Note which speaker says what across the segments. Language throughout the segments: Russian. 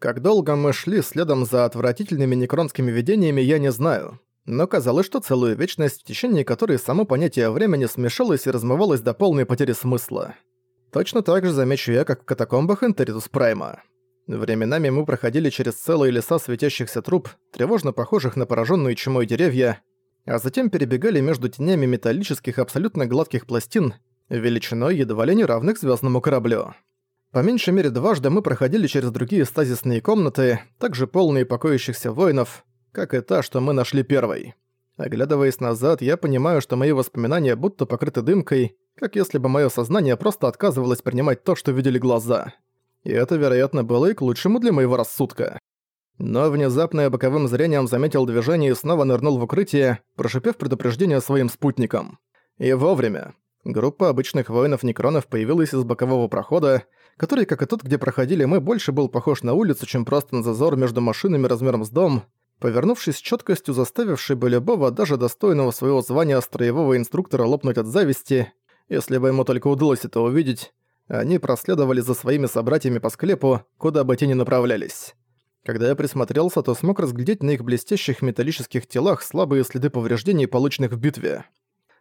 Speaker 1: Как долго мы шли следом за отвратительными некронскими видениями, я не знаю. Но казалось, что целую вечность, в течение которой само понятие времени смешалось и размывалось до полной потери смысла. Точно так же замечу я, как в катакомбах Интеритус Прайма. Временами мы проходили через целые леса светящихся труб, тревожно похожих на пораженные чумой деревья, а затем перебегали между тенями металлических абсолютно гладких пластин, величиной едва ли не равных звездному кораблю. По меньшей мере дважды мы проходили через другие стазисные комнаты, также полные покоящихся воинов, как и та, что мы нашли первой. Оглядываясь назад, я понимаю, что мои воспоминания будто покрыты дымкой, как если бы мое сознание просто отказывалось принимать то, что видели глаза. И это, вероятно, было и к лучшему для моего рассудка. Но внезапно я боковым зрением заметил движение и снова нырнул в укрытие, прошипев предупреждение своим спутникам. И вовремя. Группа обычных воинов-некронов появилась из бокового прохода, который, как и тот, где проходили мы, больше был похож на улицу, чем просто на зазор между машинами размером с дом, повернувшись с четкостью, заставивший бы любого, даже достойного своего звания строевого инструктора лопнуть от зависти, если бы ему только удалось это увидеть, они проследовали за своими собратьями по склепу, куда бы те ни направлялись. Когда я присмотрелся, то смог разглядеть на их блестящих металлических телах слабые следы повреждений, полученных в битве.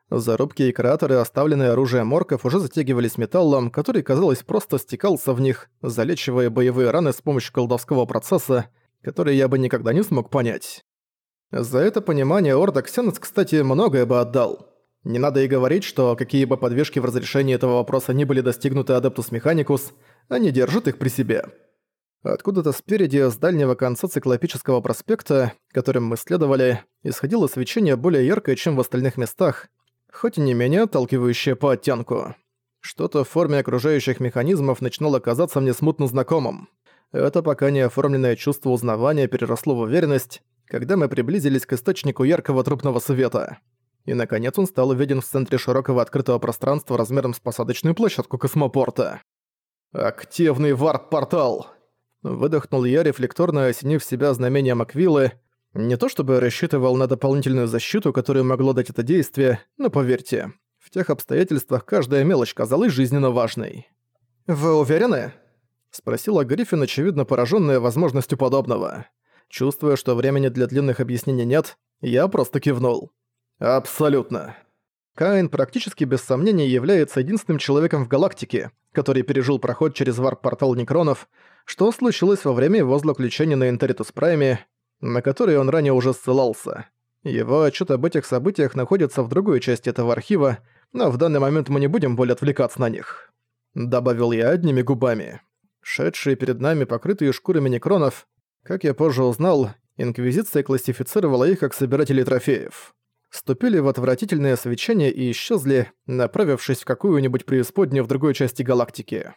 Speaker 1: Зарубки и кратеры, оставленные оружием морков, уже затягивались металлом, который, казалось, просто стекался в них, залечивая боевые раны с помощью колдовского процесса, который я бы никогда не смог понять. За это понимание Орда Ксенос, кстати, многое бы отдал. Не надо и говорить, что какие бы подвижки в разрешении этого вопроса не были достигнуты Адептус Механикус, они держат их при себе. Откуда-то спереди, с дальнего конца циклопического проспекта, которым мы следовали, исходило свечение более яркое, чем в остальных местах, хоть и не менее отталкивающее по оттенку. Что-то в форме окружающих механизмов начинало казаться мне смутно знакомым. Это пока не оформленное чувство узнавания переросло в уверенность, когда мы приблизились к источнику яркого трупного света. И наконец он стал увиден в центре широкого открытого пространства размером с посадочную площадку космопорта. «Активный варп-портал!» Выдохнул я, рефлекторно осенив себя знамением Аквилы. Не то чтобы рассчитывал на дополнительную защиту, которую могло дать это действие, но поверьте, в тех обстоятельствах каждая мелочь казалась жизненно важной. «Вы уверены?» — спросила Гриффин, очевидно пораженная возможностью подобного. Чувствуя, что времени для длинных объяснений нет, я просто кивнул. «Абсолютно». Каин практически без сомнения является единственным человеком в галактике, который пережил проход через варп-портал Некронов, что случилось во время его злоключения на Интеритус Прайме, на который он ранее уже ссылался. Его отчет об этих событиях находится в другой части этого архива, но в данный момент мы не будем более отвлекаться на них. Добавил я одними губами. Шедшие перед нами покрытые шкурами некронов, как я позже узнал, Инквизиция классифицировала их как собирателей трофеев ступили в отвратительное свечение и исчезли, направившись в какую-нибудь преисподнюю в другой части галактики.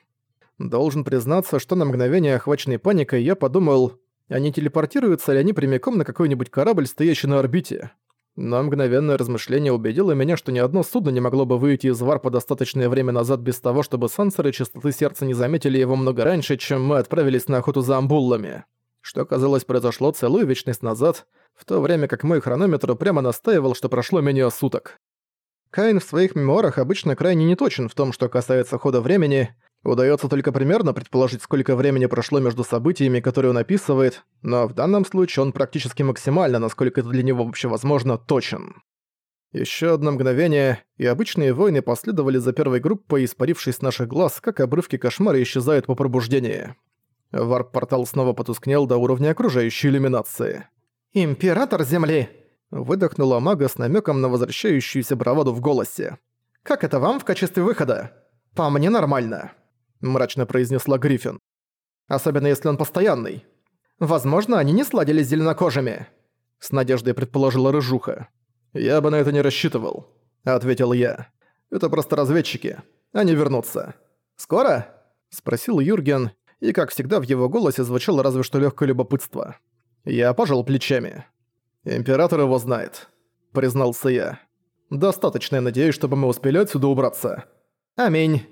Speaker 1: Должен признаться, что на мгновение охваченной паникой я подумал, не телепортируются ли они прямиком на какой-нибудь корабль, стоящий на орбите. Но мгновенное размышление убедило меня, что ни одно судно не могло бы выйти из варпа достаточное время назад без того, чтобы сенсоры частоты сердца не заметили его много раньше, чем мы отправились на охоту за амбуллами. Что, казалось, произошло целую вечность назад — в то время как мой хронометр прямо настаивал, что прошло менее суток. Каин в своих мемуарах обычно крайне неточен в том, что касается хода времени, Удается только примерно предположить, сколько времени прошло между событиями, которые он описывает, но в данном случае он практически максимально, насколько это для него вообще возможно, точен. Еще одно мгновение, и обычные войны последовали за первой группой, испарившись с наших глаз, как обрывки кошмара исчезают по пробуждении. Варп-портал снова потускнел до уровня окружающей иллюминации. «Император Земли!» Выдохнула мага с намеком на возвращающуюся браваду в голосе. «Как это вам в качестве выхода?» «По мне нормально», – мрачно произнесла Гриффин. «Особенно если он постоянный. Возможно, они не сладились зеленокожими», – с надеждой предположила Рыжуха. «Я бы на это не рассчитывал», – ответил я. «Это просто разведчики. Они вернутся». «Скоро?» – спросил Юрген, и, как всегда, в его голосе звучало разве что легкое любопытство. Я пожал плечами. «Император его знает», — признался я. «Достаточно, я надеюсь, чтобы мы успели отсюда убраться». «Аминь», —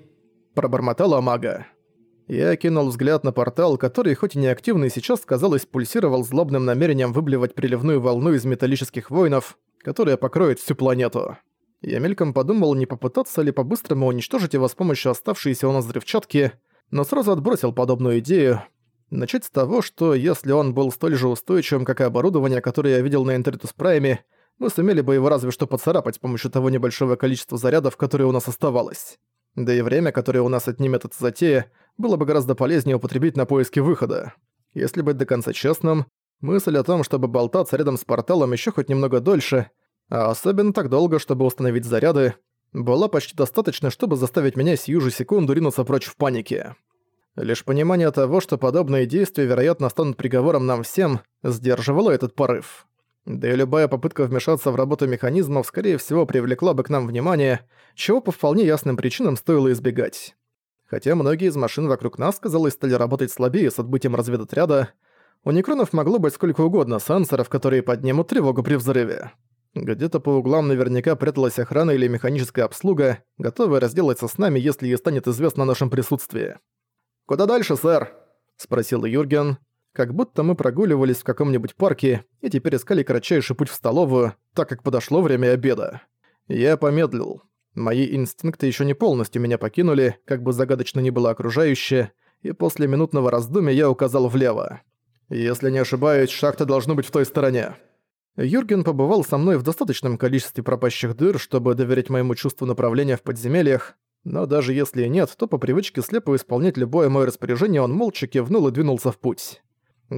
Speaker 1: пробормотала мага. Я кинул взгляд на портал, который, хоть и неактивный, сейчас, казалось, пульсировал злобным намерением выблевать приливную волну из металлических воинов, которая покроет всю планету. Я мельком подумал, не попытаться ли по-быстрому уничтожить его с помощью оставшейся у нас взрывчатки, но сразу отбросил подобную идею, Начать с того, что если он был столь же устойчивым, как и оборудование, которое я видел на Интеритус Прайме, мы сумели бы его разве что поцарапать с помощью того небольшого количества зарядов, которое у нас оставалось. Да и время, которое у нас отнимет эта затея, было бы гораздо полезнее употребить на поиски выхода. Если быть до конца честным, мысль о том, чтобы болтаться рядом с порталом еще хоть немного дольше, а особенно так долго, чтобы установить заряды, была почти достаточно, чтобы заставить меня сию же секунду ринуться прочь в панике. Лишь понимание того, что подобные действия, вероятно, станут приговором нам всем, сдерживало этот порыв. Да и любая попытка вмешаться в работу механизмов, скорее всего, привлекла бы к нам внимание, чего по вполне ясным причинам стоило избегать. Хотя многие из машин вокруг нас, казалось, стали работать слабее с отбытием разведотряда, у некронов могло быть сколько угодно сенсоров, которые поднимут тревогу при взрыве. Где-то по углам наверняка пряталась охрана или механическая обслуга, готовая разделаться с нами, если ей станет известно о нашем присутствии. «Куда дальше, сэр?» – спросил Юрген. Как будто мы прогуливались в каком-нибудь парке и теперь искали кратчайший путь в столовую, так как подошло время обеда. Я помедлил. Мои инстинкты еще не полностью меня покинули, как бы загадочно ни было окружающее, и после минутного раздумья я указал влево. «Если не ошибаюсь, шахта должна быть в той стороне». Юрген побывал со мной в достаточном количестве пропащих дыр, чтобы доверить моему чувству направления в подземельях, но даже если и нет, то по привычке слепо исполнять любое мое распоряжение он молча кивнул и двинулся в путь.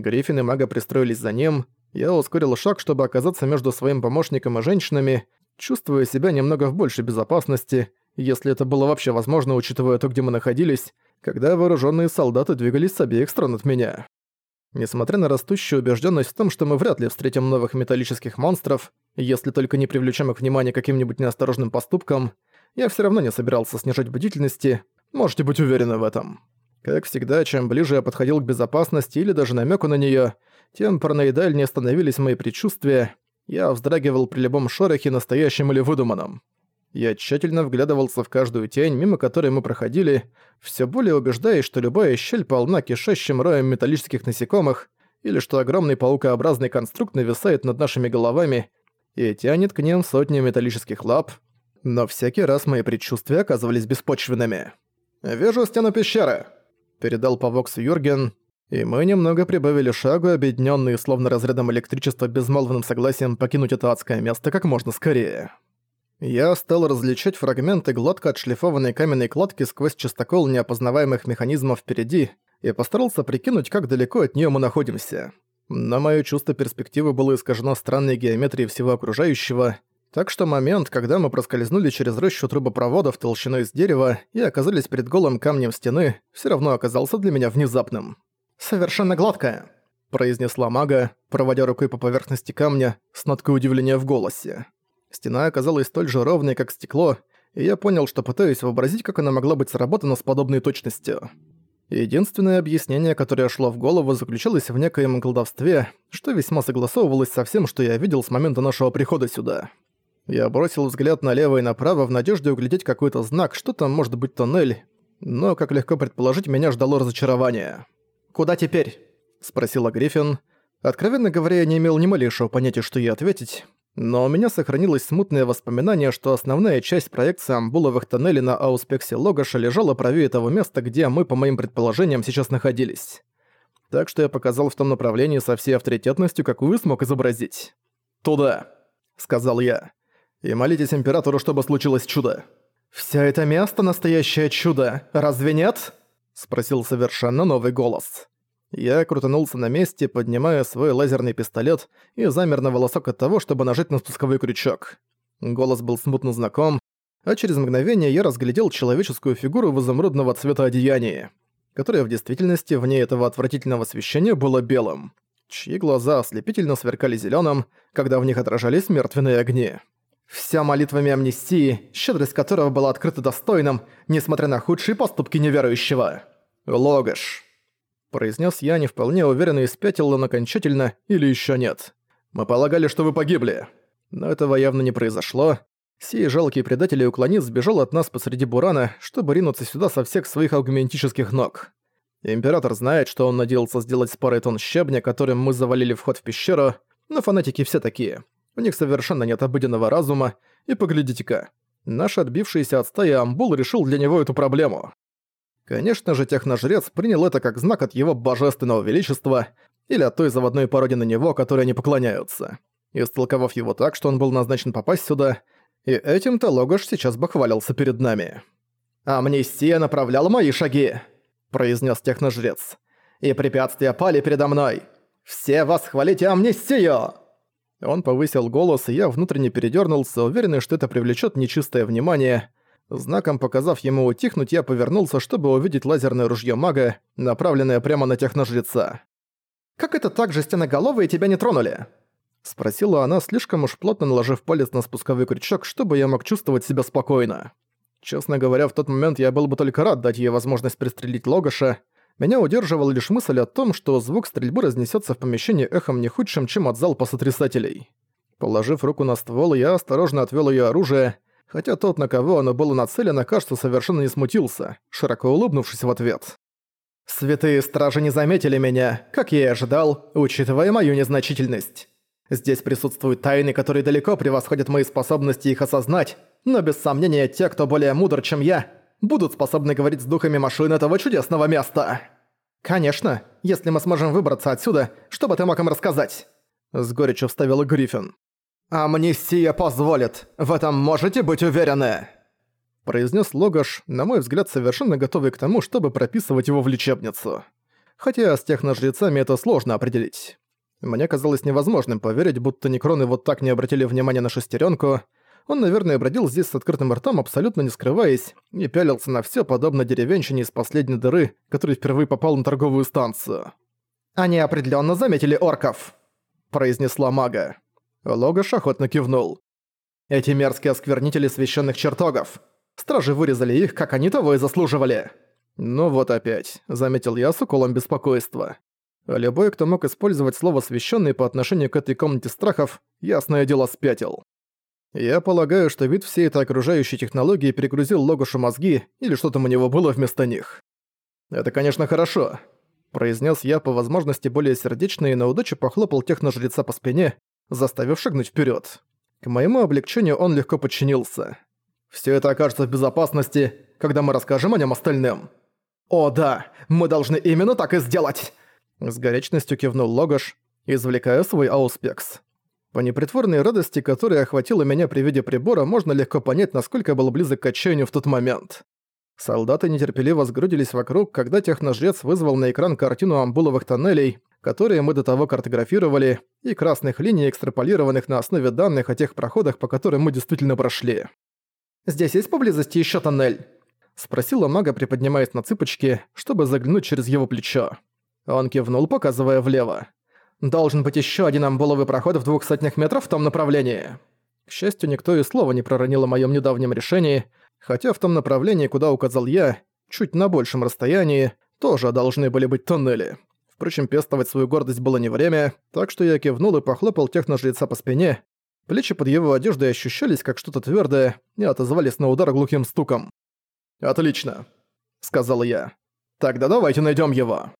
Speaker 1: Гриффин и мага пристроились за ним, я ускорил шаг, чтобы оказаться между своим помощником и женщинами, чувствуя себя немного в большей безопасности, если это было вообще возможно, учитывая то, где мы находились, когда вооруженные солдаты двигались с обеих сторон от меня. Несмотря на растущую убежденность в том, что мы вряд ли встретим новых металлических монстров, если только не привлечем их внимание каким-нибудь неосторожным поступком, я все равно не собирался снижать бдительности, можете быть уверены в этом. Как всегда, чем ближе я подходил к безопасности или даже намеку на нее, тем параноидальнее становились мои предчувствия, я вздрагивал при любом шорохе, настоящем или выдуманном. Я тщательно вглядывался в каждую тень, мимо которой мы проходили, все более убеждаясь, что любая щель полна кишащим роем металлических насекомых, или что огромный паукообразный конструкт нависает над нашими головами и тянет к ним сотни металлических лап, но всякий раз мои предчувствия оказывались беспочвенными. «Вижу стену пещеры», — передал по Воксу Юрген, и мы немного прибавили шагу, объединенные словно разрядом электричества безмолвным согласием покинуть это адское место как можно скорее. Я стал различать фрагменты гладко отшлифованной каменной кладки сквозь частокол неопознаваемых механизмов впереди и постарался прикинуть, как далеко от нее мы находимся. Но мое чувство перспективы было искажено странной геометрией всего окружающего, так что момент, когда мы проскользнули через рощу трубопроводов толщиной с дерева и оказались перед голым камнем стены, все равно оказался для меня внезапным. «Совершенно гладкая», — произнесла мага, проводя рукой по поверхности камня с ноткой удивления в голосе. Стена оказалась столь же ровной, как стекло, и я понял, что пытаюсь вообразить, как она могла быть сработана с подобной точностью. Единственное объяснение, которое шло в голову, заключалось в некоем колдовстве, что весьма согласовывалось со всем, что я видел с момента нашего прихода сюда. Я бросил взгляд налево и направо в надежде углядеть какой-то знак, что там может быть тоннель, но, как легко предположить, меня ждало разочарование. «Куда теперь?» – спросила Гриффин. Откровенно говоря, я не имел ни малейшего понятия, что ей ответить, но у меня сохранилось смутное воспоминание, что основная часть проекции амбуловых тоннелей на ауспексе Логаша лежала правее того места, где мы, по моим предположениям, сейчас находились. Так что я показал в том направлении со всей авторитетностью, какую смог изобразить. «Туда», — сказал я и молитесь императору, чтобы случилось чудо». «Всё это место — настоящее чудо, разве нет?» — спросил совершенно новый голос. Я крутанулся на месте, поднимая свой лазерный пистолет и замер на волосок от того, чтобы нажать на спусковой крючок. Голос был смутно знаком, а через мгновение я разглядел человеческую фигуру в изумрудного цвета одеяния, которая в действительности вне этого отвратительного освещения была белым, чьи глаза ослепительно сверкали зелёным, когда в них отражались мертвенные огни. Вся молитвами амнистии, щедрость которого была открыта достойным, несмотря на худшие поступки неверующего. «Логаш», — произнес я, не вполне уверенно, испятил он окончательно или еще нет. «Мы полагали, что вы погибли». Но этого явно не произошло. Сей жалкий предатель и сбежал от нас посреди бурана, чтобы ринуться сюда со всех своих аугментических ног. Император знает, что он надеялся сделать с парой тонн щебня, которым мы завалили вход в пещеру, но фанатики все такие. У них совершенно нет обыденного разума, и поглядите-ка. Наш отбившийся от стаи Амбул решил для него эту проблему. Конечно же, техножрец принял это как знак от его божественного величества или от той заводной породы на него, которой они поклоняются. Истолковав его так, что он был назначен попасть сюда, и этим-то Логош сейчас бы хвалился перед нами. «Амнистия направляла мои шаги», — произнес техножрец. «И препятствия пали передо мной. Все вас хвалите амнистию!» Он повысил голос, и я внутренне передернулся, уверенный, что это привлечет нечистое внимание. Знаком показав ему утихнуть, я повернулся, чтобы увидеть лазерное ружье мага, направленное прямо на техножреца. «Как это так, жестяноголовые тебя не тронули?» Спросила она, слишком уж плотно наложив палец на спусковой крючок, чтобы я мог чувствовать себя спокойно. Честно говоря, в тот момент я был бы только рад дать ей возможность пристрелить Логаша. Меня удерживала лишь мысль о том, что звук стрельбы разнесется в помещении эхом не худшим, чем от залпа сотрясателей. Положив руку на ствол, я осторожно отвел ее оружие, хотя тот, на кого оно было нацелено, кажется, совершенно не смутился, широко улыбнувшись в ответ. «Святые стражи не заметили меня, как я и ожидал, учитывая мою незначительность. Здесь присутствуют тайны, которые далеко превосходят мои способности их осознать, но без сомнения те, кто более мудр, чем я, будут способны говорить с духами машин этого чудесного места. Конечно, если мы сможем выбраться отсюда, что бы ты мог им рассказать?» С горечью вставила Гриффин. «Амнистия позволит, в этом можете быть уверены!» Произнес Логаш, на мой взгляд, совершенно готовый к тому, чтобы прописывать его в лечебницу. Хотя с техножрецами это сложно определить. Мне казалось невозможным поверить, будто некроны вот так не обратили внимания на шестеренку. Он, наверное, бродил здесь с открытым ртом, абсолютно не скрываясь, и пялился на все подобно деревенщине из последней дыры, который впервые попал на торговую станцию. «Они определенно заметили орков», — произнесла мага. Логаш охотно кивнул. «Эти мерзкие осквернители священных чертогов. Стражи вырезали их, как они того и заслуживали». «Ну вот опять», — заметил я с уколом беспокойства. Любой, кто мог использовать слово «священный» по отношению к этой комнате страхов, ясное дело спятил. Я полагаю, что вид всей этой окружающей технологии перегрузил Логушу мозги, или что там у него было вместо них. «Это, конечно, хорошо», — произнес я по возможности более сердечно и на удачу похлопал техножреца по спине, заставив шагнуть вперед. К моему облегчению он легко подчинился. Все это окажется в безопасности, когда мы расскажем о нем остальным. «О да, мы должны именно так и сделать!» С горячностью кивнул Логаш, извлекая свой ауспекс. По непритворной радости, которая охватила меня при виде прибора, можно легко понять, насколько был близок к отчаянию в тот момент. Солдаты нетерпеливо сгрудились вокруг, когда техножрец вызвал на экран картину амбуловых тоннелей, которые мы до того картографировали, и красных линий, экстраполированных на основе данных о тех проходах, по которым мы действительно прошли. «Здесь есть поблизости еще тоннель?» — спросила мага, приподнимаясь на цыпочки, чтобы заглянуть через его плечо. Он кивнул, показывая влево. «Должен быть еще один амбуловый проход в двух сотнях метров в том направлении». К счастью, никто и слова не проронил о моем недавнем решении, хотя в том направлении, куда указал я, чуть на большем расстоянии, тоже должны были быть тоннели. Впрочем, пестовать свою гордость было не время, так что я кивнул и похлопал техножреца по спине. Плечи под его одеждой ощущались как что-то твердое и отозвались на удар глухим стуком. «Отлично», — сказал я. «Тогда давайте найдем его».